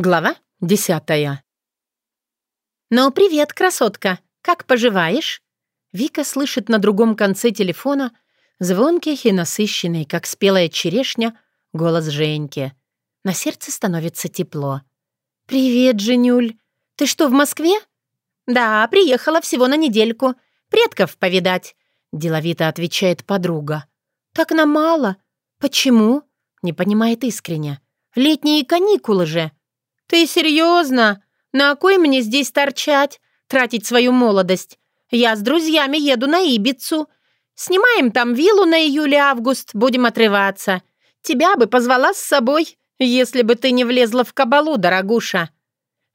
Глава десятая. «Ну, привет, красотка! Как поживаешь?» Вика слышит на другом конце телефона звонкий и насыщенный, как спелая черешня, голос Женьки. На сердце становится тепло. «Привет, Женюль! Ты что, в Москве?» «Да, приехала всего на недельку. Предков повидать», — деловито отвечает подруга. «Так нам мало. Почему?» — не понимает искренне. «Летние каникулы же!» «Ты серьезно? На кой мне здесь торчать, тратить свою молодость? Я с друзьями еду на Ибицу. Снимаем там виллу на июле-август, будем отрываться. Тебя бы позвала с собой, если бы ты не влезла в кабалу, дорогуша».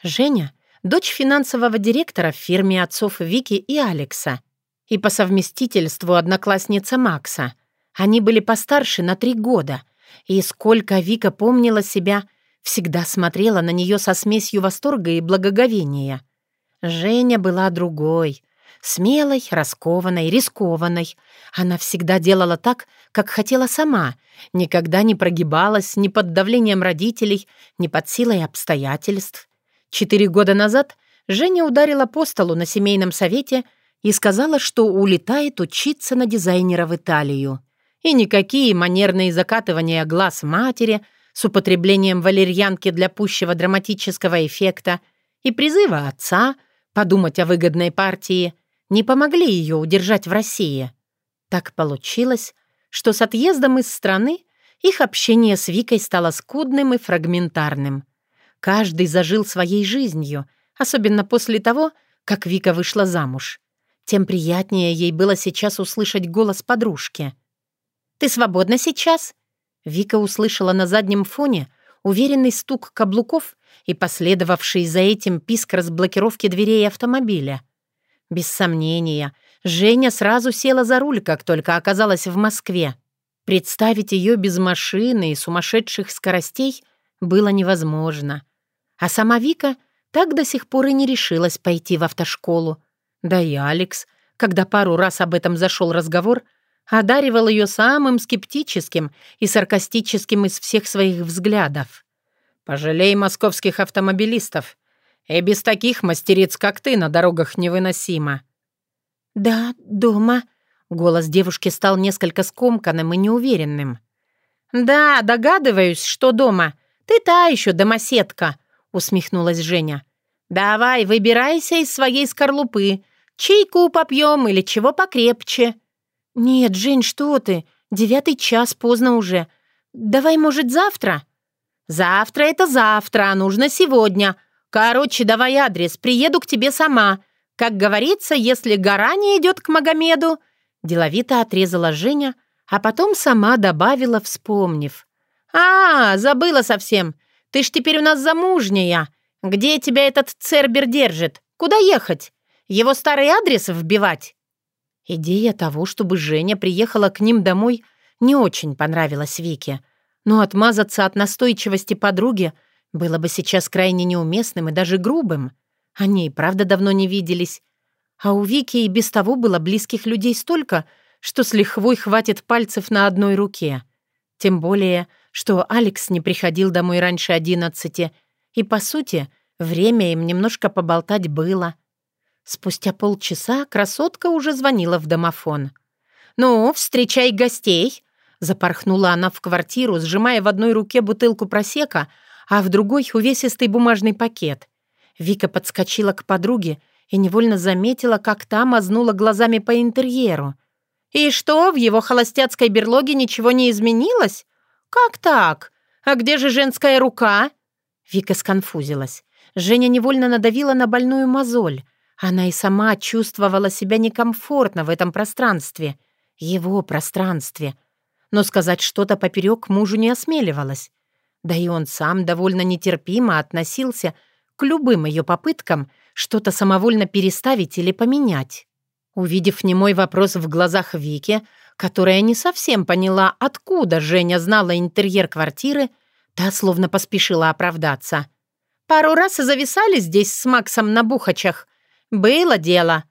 Женя — дочь финансового директора в фирме отцов Вики и Алекса. И по совместительству одноклассница Макса. Они были постарше на три года. И сколько Вика помнила себя — всегда смотрела на нее со смесью восторга и благоговения. Женя была другой, смелой, раскованной, рискованной. Она всегда делала так, как хотела сама, никогда не прогибалась ни под давлением родителей, ни под силой обстоятельств. Четыре года назад Женя ударила по столу на семейном совете и сказала, что улетает учиться на дизайнера в Италию. И никакие манерные закатывания глаз матери — с употреблением валерьянки для пущего драматического эффекта и призыва отца подумать о выгодной партии не помогли ее удержать в России. Так получилось, что с отъездом из страны их общение с Викой стало скудным и фрагментарным. Каждый зажил своей жизнью, особенно после того, как Вика вышла замуж. Тем приятнее ей было сейчас услышать голос подружки. «Ты свободна сейчас?» Вика услышала на заднем фоне уверенный стук каблуков и последовавший за этим писк разблокировки дверей автомобиля. Без сомнения, Женя сразу села за руль, как только оказалась в Москве. Представить ее без машины и сумасшедших скоростей было невозможно. А сама Вика так до сих пор и не решилась пойти в автошколу. Да и Алекс, когда пару раз об этом зашел разговор, одаривал ее самым скептическим и саркастическим из всех своих взглядов. «Пожалей московских автомобилистов. И без таких мастериц, как ты, на дорогах невыносимо». «Да, дома». Голос девушки стал несколько скомканным и неуверенным. «Да, догадываюсь, что дома. Ты та еще домоседка», — усмехнулась Женя. «Давай, выбирайся из своей скорлупы. Чайку попьем или чего покрепче». «Нет, Жень, что ты? Девятый час, поздно уже. Давай, может, завтра?» «Завтра — это завтра, а нужно сегодня. Короче, давай адрес, приеду к тебе сама. Как говорится, если гора не идет к Магомеду...» Деловито отрезала Женя, а потом сама добавила, вспомнив. «А, забыла совсем. Ты ж теперь у нас замужняя. Где тебя этот Цербер держит? Куда ехать? Его старый адрес вбивать?» Идея того, чтобы Женя приехала к ним домой, не очень понравилась Вике. Но отмазаться от настойчивости подруги было бы сейчас крайне неуместным и даже грубым. Они и правда давно не виделись. А у Вики и без того было близких людей столько, что с лихвой хватит пальцев на одной руке. Тем более, что Алекс не приходил домой раньше одиннадцати, и, по сути, время им немножко поболтать было — Спустя полчаса красотка уже звонила в домофон. «Ну, встречай гостей!» Запорхнула она в квартиру, сжимая в одной руке бутылку просека, а в другой — увесистый бумажный пакет. Вика подскочила к подруге и невольно заметила, как та мазнула глазами по интерьеру. «И что, в его холостяцкой берлоге ничего не изменилось? Как так? А где же женская рука?» Вика сконфузилась. Женя невольно надавила на больную мозоль. Она и сама чувствовала себя некомфортно в этом пространстве, его пространстве. Но сказать что-то поперек мужу не осмеливалась. Да и он сам довольно нетерпимо относился к любым ее попыткам что-то самовольно переставить или поменять. Увидев немой вопрос в глазах Вики, которая не совсем поняла, откуда Женя знала интерьер квартиры, та словно поспешила оправдаться. «Пару раз зависали здесь с Максом на бухачах, «Было дело!»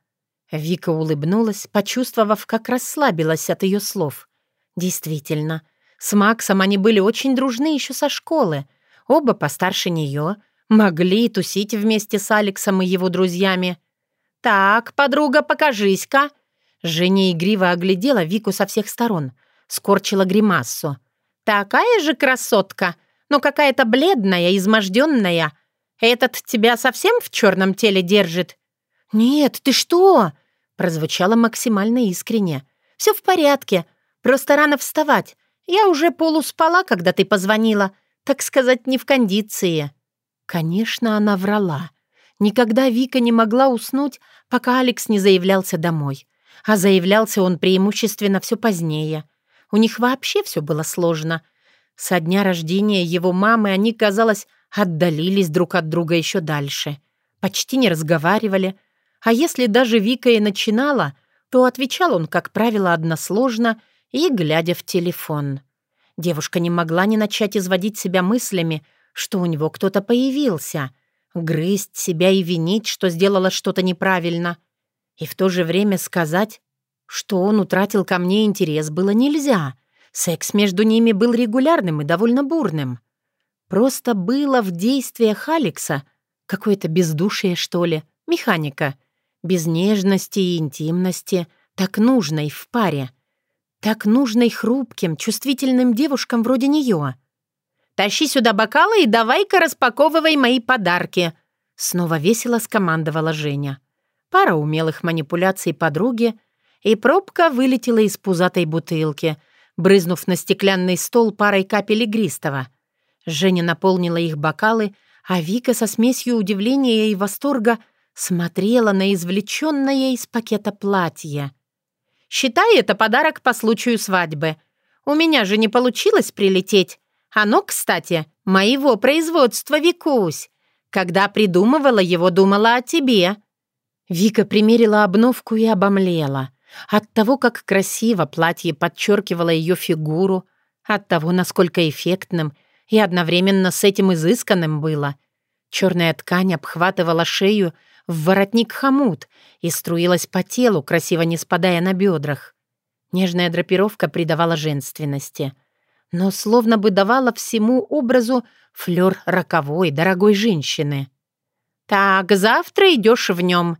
Вика улыбнулась, почувствовав, как расслабилась от ее слов. Действительно, с Максом они были очень дружны еще со школы. Оба постарше нее, Могли тусить вместе с Алексом и его друзьями. «Так, подруга, покажись-ка!» Женя игриво оглядела Вику со всех сторон, скорчила гримассу. «Такая же красотка, но какая-то бледная, изможденная. Этот тебя совсем в черном теле держит?» «Нет, ты что?» прозвучало максимально искренне. «Все в порядке, просто рано вставать. Я уже полуспала, когда ты позвонила, так сказать, не в кондиции». Конечно, она врала. Никогда Вика не могла уснуть, пока Алекс не заявлялся домой. А заявлялся он преимущественно все позднее. У них вообще все было сложно. Со дня рождения его мамы они, казалось, отдалились друг от друга еще дальше. Почти не разговаривали. А если даже Вика и начинала, то отвечал он, как правило, односложно и глядя в телефон. Девушка не могла не начать изводить себя мыслями, что у него кто-то появился, грызть себя и винить, что сделала что-то неправильно — и в то же время сказать, что он утратил ко мне интерес, было нельзя. Секс между ними был регулярным и довольно бурным. Просто было в действиях Алекса какое-то бездушие, что ли, механика. Без нежности и интимности, так нужной в паре. Так нужной хрупким, чувствительным девушкам вроде нее. «Тащи сюда бокалы и давай-ка распаковывай мои подарки», Снова весело скомандовала Женя пара умелых манипуляций подруги, и пробка вылетела из пузатой бутылки, брызнув на стеклянный стол парой капель игристого. Женя наполнила их бокалы, а Вика со смесью удивления и восторга смотрела на извлеченное из пакета платье. «Считай это подарок по случаю свадьбы. У меня же не получилось прилететь. Оно, кстати, моего производства, Викусь. Когда придумывала его, думала о тебе. Вика примерила обновку и обомлела. От того, как красиво платье подчеркивало ее фигуру, от того, насколько эффектным и одновременно с этим изысканным было. Черная ткань обхватывала шею в воротник хомут и струилась по телу, красиво не спадая на бедрах. Нежная драпировка придавала женственности, но словно бы давала всему образу флёр роковой, дорогой женщины. «Так, завтра идешь в нем»,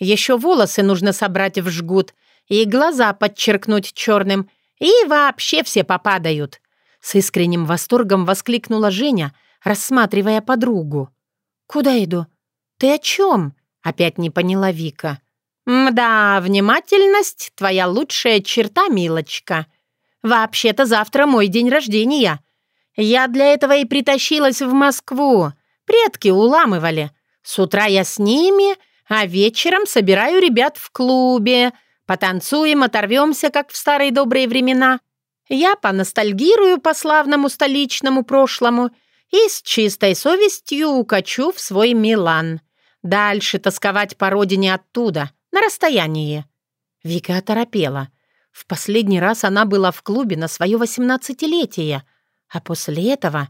еще волосы нужно собрать в жгут и глаза подчеркнуть черным, и вообще все попадают!» С искренним восторгом воскликнула Женя, рассматривая подругу. «Куда иду? Ты о чем?» — опять не поняла Вика. «Мда, внимательность — твоя лучшая черта, милочка. Вообще-то завтра мой день рождения. Я для этого и притащилась в Москву. Предки уламывали. С утра я с ними, а вечером собираю ребят в клубе. Потанцуем, оторвемся, как в старые добрые времена. Я поностальгирую по славному столичному прошлому и с чистой совестью укачу в свой Милан. Дальше тосковать по родине оттуда, на расстоянии». Вика оторопела. В последний раз она была в клубе на свое восемнадцатилетие, а после этого...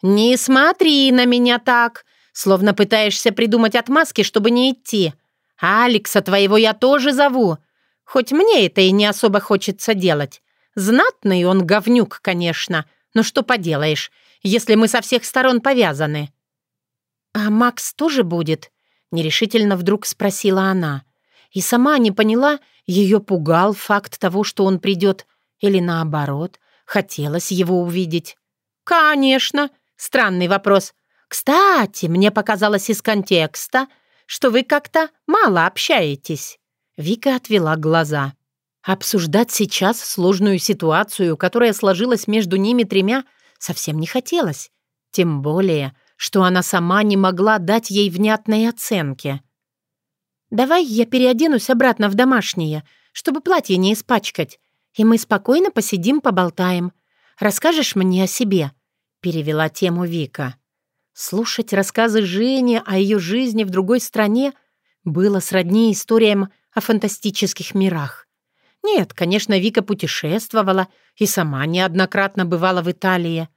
«Не смотри на меня так!» Словно пытаешься придумать отмазки, чтобы не идти. Алекса твоего я тоже зову. Хоть мне это и не особо хочется делать. Знатный он говнюк, конечно. Но что поделаешь, если мы со всех сторон повязаны?» «А Макс тоже будет?» — нерешительно вдруг спросила она. И сама не поняла, ее пугал факт того, что он придет, или наоборот, хотелось его увидеть. «Конечно!» — странный вопрос. «Кстати, мне показалось из контекста, что вы как-то мало общаетесь». Вика отвела глаза. Обсуждать сейчас сложную ситуацию, которая сложилась между ними тремя, совсем не хотелось. Тем более, что она сама не могла дать ей внятной оценки. «Давай я переоденусь обратно в домашнее, чтобы платье не испачкать, и мы спокойно посидим, поболтаем. Расскажешь мне о себе?» — перевела тему Вика. Слушать рассказы Жени о ее жизни в другой стране было сродни историям о фантастических мирах. Нет, конечно, Вика путешествовала и сама неоднократно бывала в Италии.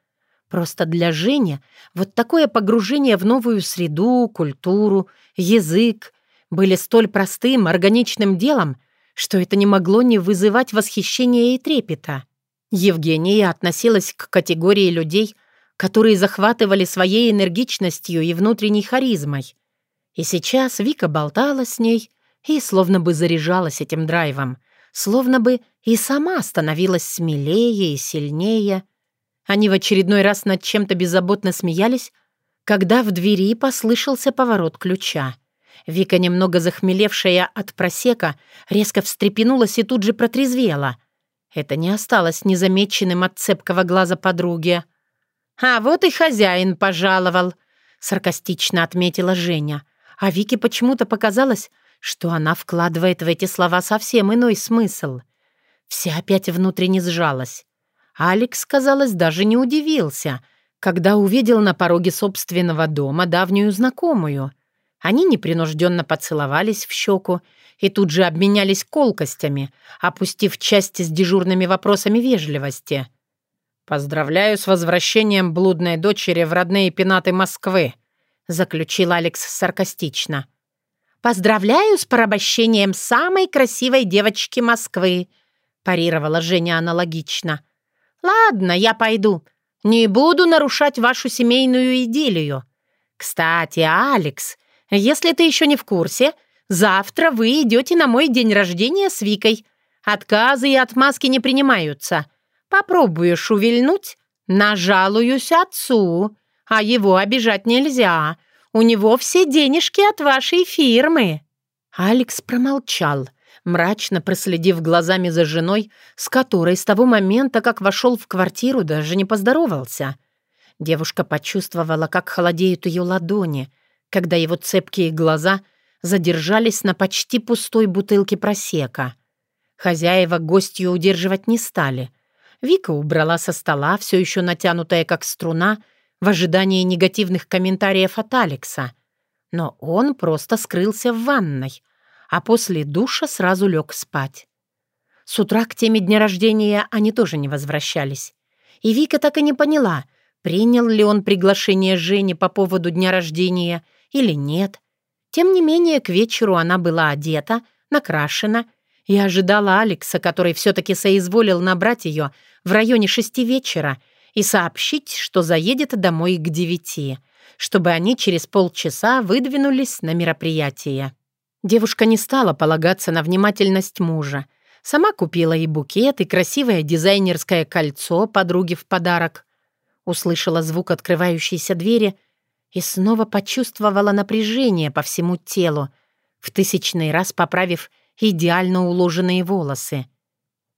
Просто для Жени вот такое погружение в новую среду, культуру, язык были столь простым, органичным делом, что это не могло не вызывать восхищения и трепета. Евгения относилась к категории людей, которые захватывали своей энергичностью и внутренней харизмой. И сейчас Вика болтала с ней и словно бы заряжалась этим драйвом, словно бы и сама становилась смелее и сильнее. Они в очередной раз над чем-то беззаботно смеялись, когда в двери послышался поворот ключа. Вика, немного захмелевшая от просека, резко встрепенулась и тут же протрезвела. Это не осталось незамеченным от цепкого глаза подруги. «А вот и хозяин пожаловал», — саркастично отметила Женя. А Вике почему-то показалось, что она вкладывает в эти слова совсем иной смысл. Вся опять внутренне сжалась. Алекс, казалось, даже не удивился, когда увидел на пороге собственного дома давнюю знакомую. Они непринужденно поцеловались в щеку и тут же обменялись колкостями, опустив часть с дежурными вопросами вежливости. «Поздравляю с возвращением блудной дочери в родные пенаты Москвы», заключил Алекс саркастично. «Поздравляю с порабощением самой красивой девочки Москвы», парировала Женя аналогично. «Ладно, я пойду. Не буду нарушать вашу семейную идиллию. Кстати, Алекс, если ты еще не в курсе, завтра вы идете на мой день рождения с Викой. Отказы и отмазки не принимаются. Попробуешь увильнуть, нажалуюсь отцу, а его обижать нельзя. У него все денежки от вашей фирмы». Алекс промолчал, мрачно проследив глазами за женой, с которой с того момента, как вошел в квартиру, даже не поздоровался. Девушка почувствовала, как холодеют ее ладони, когда его цепкие глаза задержались на почти пустой бутылке просека. Хозяева гостью удерживать не стали. Вика убрала со стола, все еще натянутая как струна, в ожидании негативных комментариев от Алекса. Но он просто скрылся в ванной, а после душа сразу лег спать. С утра к теме дня рождения они тоже не возвращались. И Вика так и не поняла, принял ли он приглашение Жени по поводу дня рождения или нет. Тем не менее, к вечеру она была одета, накрашена и ожидала Алекса, который все-таки соизволил набрать ее в районе шести вечера и сообщить, что заедет домой к девяти, чтобы они через полчаса выдвинулись на мероприятие. Девушка не стала полагаться на внимательность мужа. Сама купила и букет, и красивое дизайнерское кольцо подруге в подарок. Услышала звук открывающейся двери и снова почувствовала напряжение по всему телу, в тысячный раз поправив идеально уложенные волосы.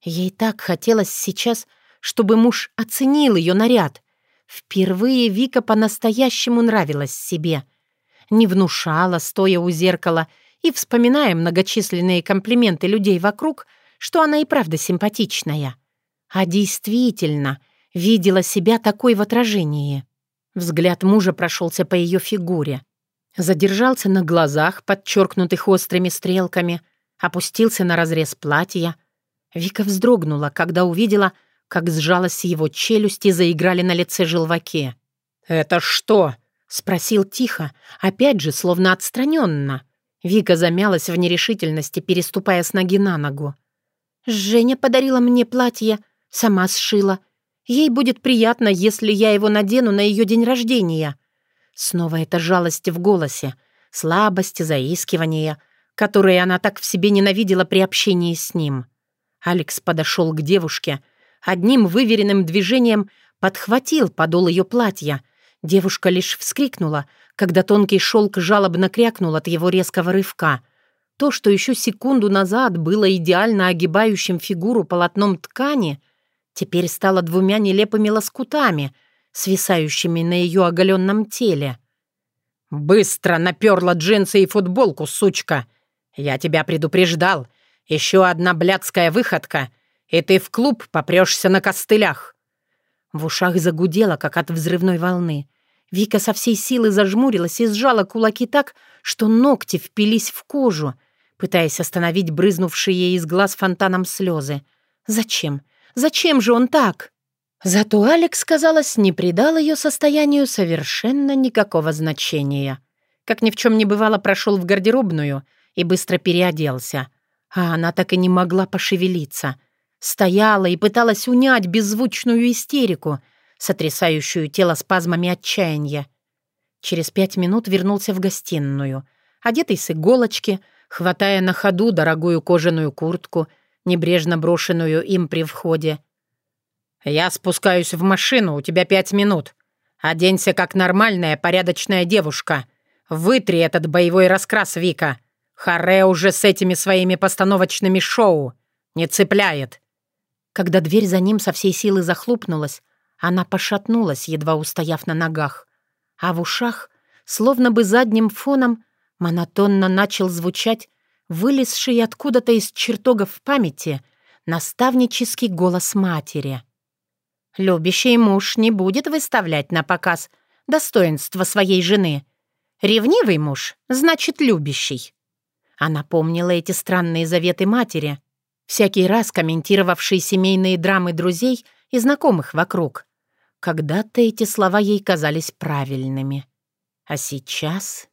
Ей так хотелось сейчас, чтобы муж оценил ее наряд. Впервые Вика по-настоящему нравилась себе. Не внушала, стоя у зеркала — и вспоминая многочисленные комплименты людей вокруг, что она и правда симпатичная. А действительно видела себя такой в отражении. Взгляд мужа прошелся по ее фигуре. Задержался на глазах, подчеркнутых острыми стрелками, опустился на разрез платья. Вика вздрогнула, когда увидела, как сжалась его челюсть и заиграли на лице желваки. «Это что?» — спросил тихо, опять же, словно отстраненно. Вика замялась в нерешительности, переступая с ноги на ногу. «Женя подарила мне платье, сама сшила. Ей будет приятно, если я его надену на ее день рождения». Снова эта жалость в голосе, слабость, заискивание, которые она так в себе ненавидела при общении с ним. Алекс подошел к девушке, одним выверенным движением подхватил подол ее платья. Девушка лишь вскрикнула, когда тонкий шелк жалобно крякнул от его резкого рывка. То, что еще секунду назад было идеально огибающим фигуру полотном ткани, теперь стало двумя нелепыми лоскутами, свисающими на ее оголенном теле. «Быстро наперла джинсы и футболку, сучка! Я тебя предупреждал. Еще одна блядская выходка, и ты в клуб попрешься на костылях!» В ушах загудело, как от взрывной волны. Вика со всей силы зажмурилась и сжала кулаки так, что ногти впились в кожу, пытаясь остановить брызнувшие из глаз фонтаном слезы. «Зачем? Зачем же он так?» Зато Алекс, казалось, не придал ее состоянию совершенно никакого значения. Как ни в чем не бывало, прошел в гардеробную и быстро переоделся. А она так и не могла пошевелиться. Стояла и пыталась унять беззвучную истерику — сотрясающую тело спазмами отчаяния. Через пять минут вернулся в гостиную, одетый с иголочки, хватая на ходу дорогую кожаную куртку, небрежно брошенную им при входе. «Я спускаюсь в машину, у тебя пять минут. Оденься как нормальная, порядочная девушка. Вытри этот боевой раскрас, Вика. Харе уже с этими своими постановочными шоу. Не цепляет». Когда дверь за ним со всей силы захлопнулась, она пошатнулась, едва устояв на ногах. А в ушах, словно бы задним фоном, монотонно начал звучать вылезший откуда-то из чертогов памяти наставнический голос матери. «Любящий муж не будет выставлять на показ достоинство своей жены. Ревнивый муж значит любящий». Она помнила эти странные заветы матери, всякий раз комментировавшей семейные драмы друзей и знакомых вокруг. Когда-то эти слова ей казались правильными. А сейчас...